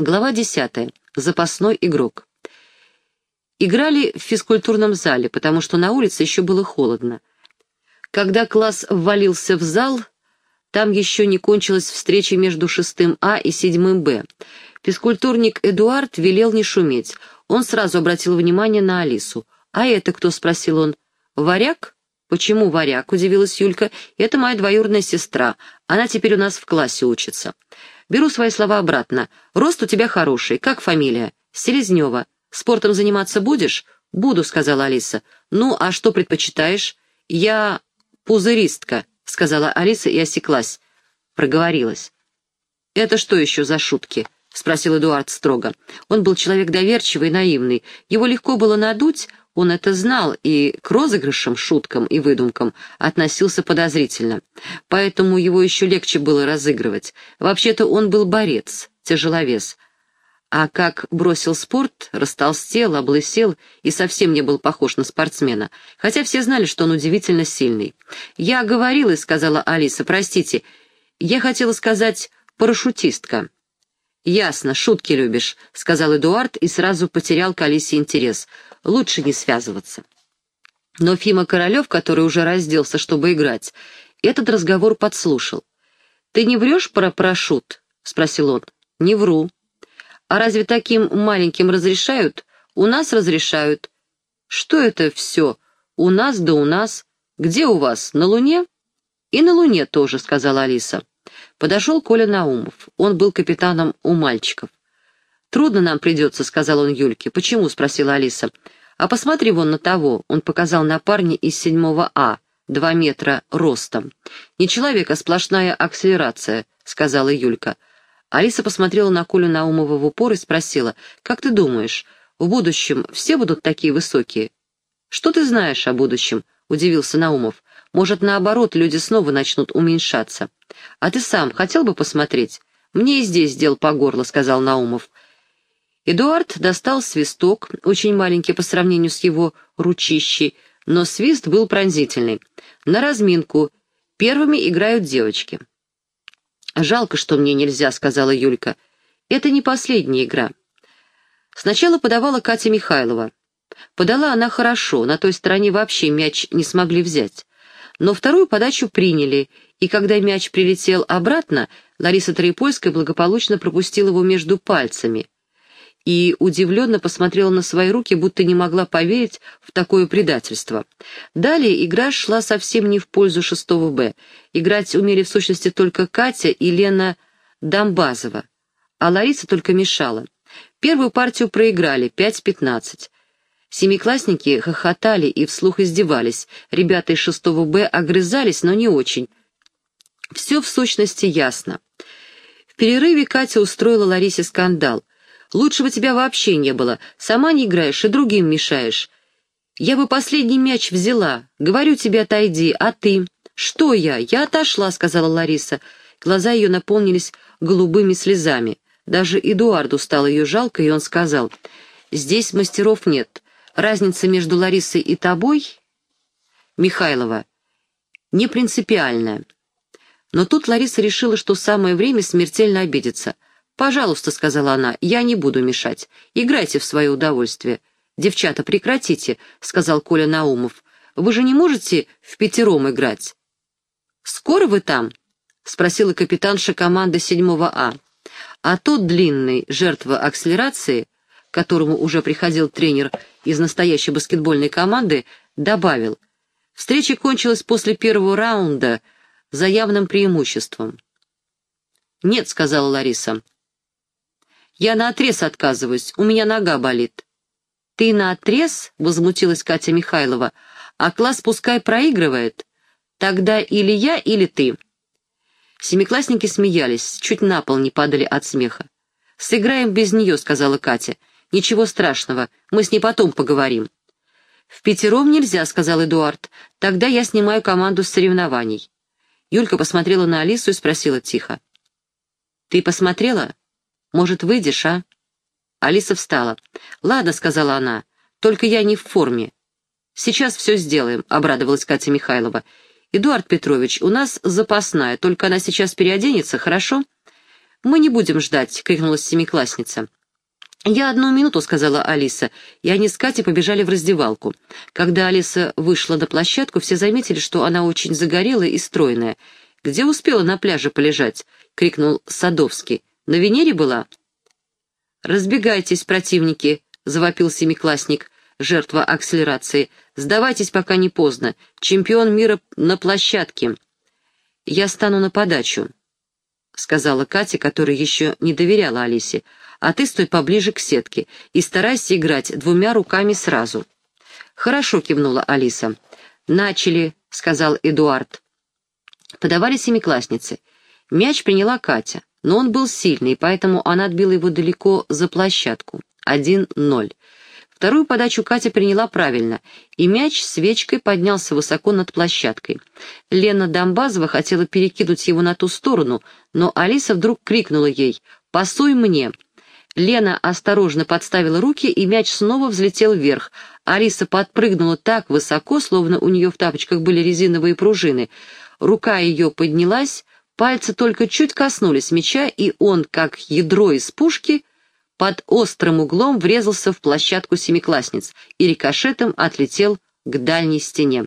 Глава 10. Запасной игрок. Играли в физкультурном зале, потому что на улице еще было холодно. Когда класс ввалился в зал, там еще не кончилась встреча между шестым А и седьмым Б. Физкультурник Эдуард велел не шуметь. Он сразу обратил внимание на Алису. «А это кто?» — спросил он. «Варяг?» «Почему варяг?» — удивилась Юлька. «Это моя двоюродная сестра. Она теперь у нас в классе учится». Беру свои слова обратно. Рост у тебя хороший. Как фамилия? Селезнева. Спортом заниматься будешь? Буду, сказала Алиса. Ну, а что предпочитаешь? Я пузыристка, сказала Алиса и осеклась. Проговорилась. Это что еще за шутки? — спросил Эдуард строго. Он был человек доверчивый и наивный. Его легко было надуть, он это знал и к розыгрышам, шуткам и выдумкам относился подозрительно. Поэтому его еще легче было разыгрывать. Вообще-то он был борец, тяжеловес. А как бросил спорт, растолстел, облысел и совсем не был похож на спортсмена. Хотя все знали, что он удивительно сильный. «Я говорила», — сказала Алиса, — «простите, я хотела сказать парашютистка». «Ясно, шутки любишь», — сказал Эдуард и сразу потерял к Алисе интерес. «Лучше не связываться». Но Фима Королев, который уже разделся, чтобы играть, этот разговор подслушал. «Ты не врешь про парашют?» — спросил он. «Не вру». «А разве таким маленьким разрешают?» «У нас разрешают». «Что это все? У нас да у нас. Где у вас? На Луне?» «И на Луне тоже», — сказала Алиса. Подошел Коля Наумов. Он был капитаном у мальчиков. «Трудно нам придется», — сказал он Юльке. «Почему?» — спросила Алиса. «А посмотри вон на того», — он показал на парня из седьмого А, два метра ростом. «Не человек, а сплошная акселерация», — сказала Юлька. Алиса посмотрела на Колю Наумова в упор и спросила, «Как ты думаешь, в будущем все будут такие высокие?» «Что ты знаешь о будущем?» — удивился Наумов. «Может, наоборот, люди снова начнут уменьшаться». «А ты сам хотел бы посмотреть?» «Мне и здесь дел по горло», — сказал Наумов. Эдуард достал свисток, очень маленький по сравнению с его ручищей, но свист был пронзительный. На разминку. Первыми играют девочки. «Жалко, что мне нельзя», — сказала Юлька. «Это не последняя игра». Сначала подавала Катя Михайлова. Подала она хорошо, на той стороне вообще мяч не смогли взять. Но вторую подачу приняли, и когда мяч прилетел обратно, Лариса Троепольская благополучно пропустила его между пальцами и удивленно посмотрела на свои руки, будто не могла поверить в такое предательство. Далее игра шла совсем не в пользу шестого Б. Играть умели в сущности только Катя и Лена Дамбазова, а Лариса только мешала. Первую партию проиграли, 5-15. Семиклассники хохотали и вслух издевались, ребята из шестого Б огрызались, но не очень. Все в сущности ясно. В перерыве Катя устроила Ларисе скандал — Лучшего тебя вообще не было. Сама не играешь и другим мешаешь. Я бы последний мяч взяла. Говорю тебе, отойди, а ты? Что я? Я отошла, сказала Лариса. Глаза ее наполнились голубыми слезами. Даже Эдуарду стало ее жалко, и он сказал, «Здесь мастеров нет. Разница между Ларисой и тобой, Михайлова, не принципиальная». Но тут Лариса решила, что самое время смертельно обидеться. «Пожалуйста», — сказала она, — «я не буду мешать. Играйте в свое удовольствие». «Девчата, прекратите», — сказал Коля Наумов. «Вы же не можете в пятером играть». «Скоро вы там?» — спросила капитанша команды седьмого А. А тот длинный, жертва акселерации, к которому уже приходил тренер из настоящей баскетбольной команды, добавил. Встреча кончилась после первого раунда за явным преимуществом. «Нет», — сказала Лариса, я наотрез отказываюсь, у меня нога болит». «Ты наотрез?» — возмутилась Катя Михайлова. «А класс пускай проигрывает. Тогда или я, или ты». Семиклассники смеялись, чуть на пол не падали от смеха. «Сыграем без нее», — сказала Катя. «Ничего страшного, мы с ней потом поговорим». «В пятером нельзя», — сказал Эдуард. «Тогда я снимаю команду с соревнований». Юлька посмотрела на Алису и спросила тихо. «Ты посмотрела?» Может, выйдешь, а?» Алиса встала. «Ладно», — сказала она, — «только я не в форме». «Сейчас все сделаем», — обрадовалась Катя Михайлова. «Эдуард Петрович, у нас запасная, только она сейчас переоденется, хорошо?» «Мы не будем ждать», — крикнула семиклассница. «Я одну минуту», — сказала Алиса, и они с Катей побежали в раздевалку. Когда Алиса вышла на площадку, все заметили, что она очень загорелая и стройная. «Где успела на пляже полежать?» — крикнул Садовский. «На Венере была?» «Разбегайтесь, противники», — завопил семиклассник, жертва акселерации. «Сдавайтесь, пока не поздно. Чемпион мира на площадке». «Я стану на подачу», — сказала Катя, которая еще не доверяла Алисе а ты стой поближе к сетке и старайся играть двумя руками сразу». «Хорошо», — кивнула Алиса. «Начали», — сказал Эдуард. Подавали семиклассницы. Мяч приняла Катя, но он был сильный, поэтому она отбила его далеко за площадку. Один ноль. Вторую подачу Катя приняла правильно, и мяч свечкой поднялся высоко над площадкой. Лена Домбазова хотела перекинуть его на ту сторону, но Алиса вдруг крикнула ей «Пасуй мне!» Лена осторожно подставила руки, и мяч снова взлетел вверх. Алиса подпрыгнула так высоко, словно у нее в тапочках были резиновые пружины. Рука ее поднялась, пальцы только чуть коснулись мяча, и он, как ядро из пушки, под острым углом врезался в площадку семиклассниц и рикошетом отлетел к дальней стене.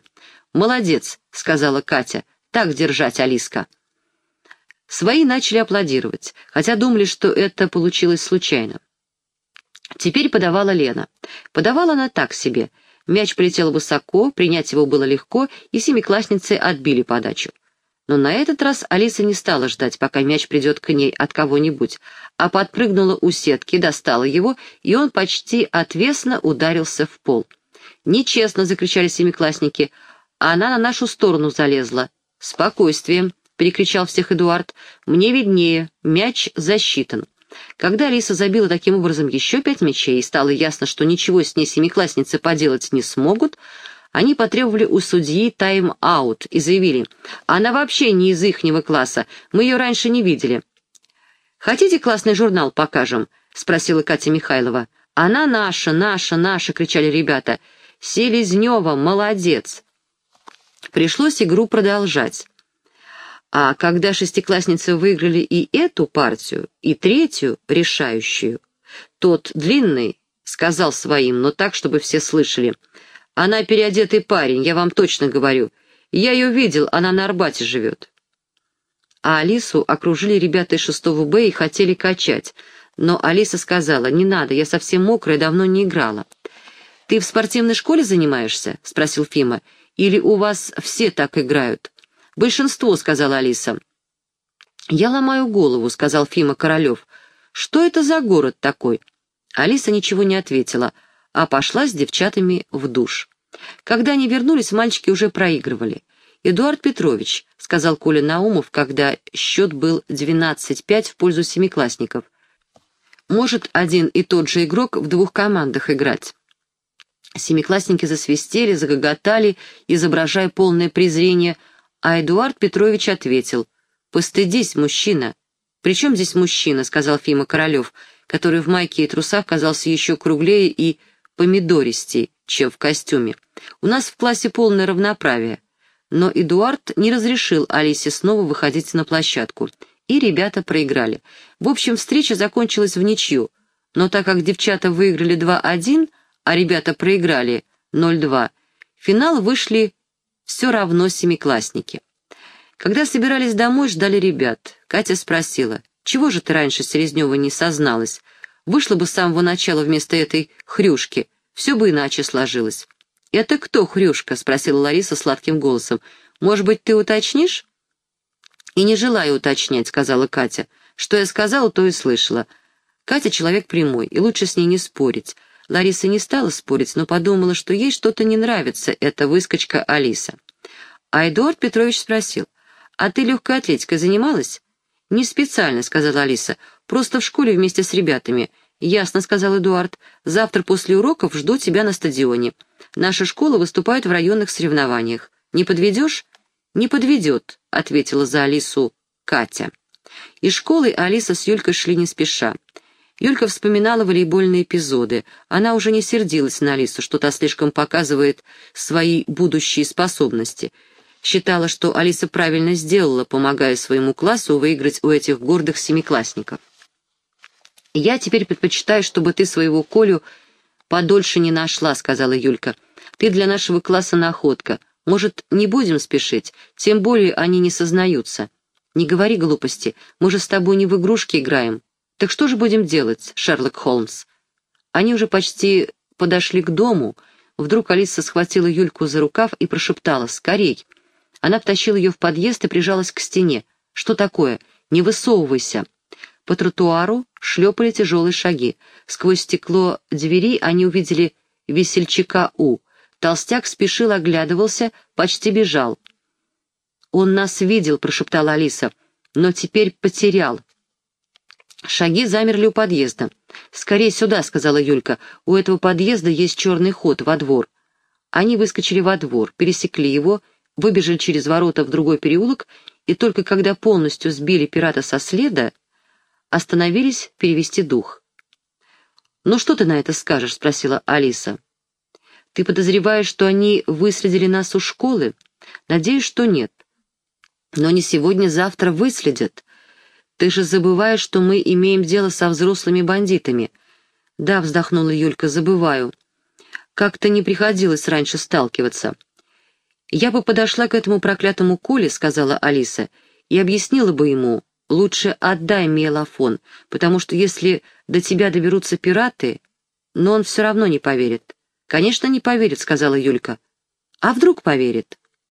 «Молодец», — сказала Катя, — «так держать, Алиска». Свои начали аплодировать, хотя думали, что это получилось случайно. Теперь подавала Лена. Подавала она так себе. Мяч полетел высоко, принять его было легко, и семиклассницы отбили подачу. Но на этот раз Алиса не стала ждать, пока мяч придет к ней от кого-нибудь, а подпрыгнула у сетки, достала его, и он почти отвесно ударился в пол. «Нечестно!» — закричали семиклассники. «Она на нашу сторону залезла». «Спокойствие!» — перекричал всех Эдуард. «Мне виднее. Мяч засчитан». Когда Алиса забила таким образом еще пять мячей и стало ясно, что ничего с ней семиклассницы поделать не смогут, они потребовали у судьи тайм-аут и заявили, «Она вообще не из ихнего класса, мы ее раньше не видели». «Хотите классный журнал покажем?» — спросила Катя Михайлова. «Она наша, наша, наша!» — кричали ребята. «Селезнева, молодец!» Пришлось игру продолжать. А когда шестиклассницы выиграли и эту партию, и третью, решающую, тот длинный сказал своим, но так, чтобы все слышали. «Она переодетый парень, я вам точно говорю. Я ее видел, она на Арбате живет». А Алису окружили ребята из шестого Б и хотели качать. Но Алиса сказала, «Не надо, я совсем мокрая, давно не играла». «Ты в спортивной школе занимаешься?» — спросил Фима. «Или у вас все так играют?» «Большинство», — сказала Алиса. «Я ломаю голову», — сказал Фима Королев. «Что это за город такой?» Алиса ничего не ответила, а пошла с девчатами в душ. Когда они вернулись, мальчики уже проигрывали. «Эдуард Петрович», — сказал Коля Наумов, когда счет был 12-5 в пользу семиклассников. «Может один и тот же игрок в двух командах играть?» Семиклассники засвистели, загоготали, изображая полное презрение — а Эдуард Петрович ответил, «Постыдись, мужчина». «При здесь мужчина?» — сказал Фима Королев, который в майке и трусах казался еще круглее и помидористей, чем в костюме. «У нас в классе полное равноправие». Но Эдуард не разрешил Алисе снова выходить на площадку, и ребята проиграли. В общем, встреча закончилась в ничью, но так как девчата выиграли 2-1, а ребята проиграли 0-2, в финал вышли все равно семиклассники. Когда собирались домой, ждали ребят. Катя спросила, «Чего же ты раньше, Селезнева, не созналась? Вышла бы с самого начала вместо этой хрюшки, все бы иначе сложилось». «Это кто хрюшка?» — спросила Лариса сладким голосом. «Может быть, ты уточнишь?» «И не желаю уточнять», — сказала Катя. «Что я сказала, то и слышала. Катя человек прямой, и лучше с ней не спорить. Лариса не стала спорить, но подумала, что ей что-то не нравится, эта выскочка Алиса. А Эдуард Петрович спросил, «А ты легкой атлетикой занималась?» «Не специально», — сказала Алиса, «просто в школе вместе с ребятами». «Ясно», — сказал Эдуард, «завтра после уроков жду тебя на стадионе. Наша школа выступает в районных соревнованиях. Не подведешь?» «Не подведет», — ответила за Алису Катя. Из школы Алиса с Юлькой шли не спеша. Юлька вспоминала волейбольные эпизоды. Она уже не сердилась на Алису, что та слишком показывает свои будущие способности. Считала, что Алиса правильно сделала, помогая своему классу выиграть у этих гордых семиклассников. «Я теперь предпочитаю, чтобы ты своего Колю подольше не нашла», — сказала Юлька. «Ты для нашего класса находка. Может, не будем спешить? Тем более они не сознаются». «Не говори глупости. Мы же с тобой не в игрушки играем. Так что же будем делать, Шерлок Холмс?» Они уже почти подошли к дому. Вдруг Алиса схватила Юльку за рукав и прошептала «Скорей!». Она втащила ее в подъезд и прижалась к стене. «Что такое? Не высовывайся!» По тротуару шлепали тяжелые шаги. Сквозь стекло двери они увидели весельчака У. Толстяк спешил, оглядывался, почти бежал. «Он нас видел», — прошептала Алиса, — «но теперь потерял». Шаги замерли у подъезда. «Скорее сюда», — сказала Юлька. «У этого подъезда есть черный ход во двор». Они выскочили во двор, пересекли его, выбежали через ворота в другой переулок, и только когда полностью сбили пирата со следа, остановились перевести дух. «Ну что ты на это скажешь?» — спросила Алиса. «Ты подозреваешь, что они выследили нас у школы? Надеюсь, что нет. Но не сегодня-завтра выследят. Ты же забываешь, что мы имеем дело со взрослыми бандитами». «Да», — вздохнула Юлька, — «забываю. Как-то не приходилось раньше сталкиваться». «Я бы подошла к этому проклятому Коле», — сказала Алиса, — «и объяснила бы ему, Лучше отдай миелофон, потому что если до тебя доберутся пираты, но он все равно не поверит. Конечно, не поверит, сказала Юлька. А вдруг поверит?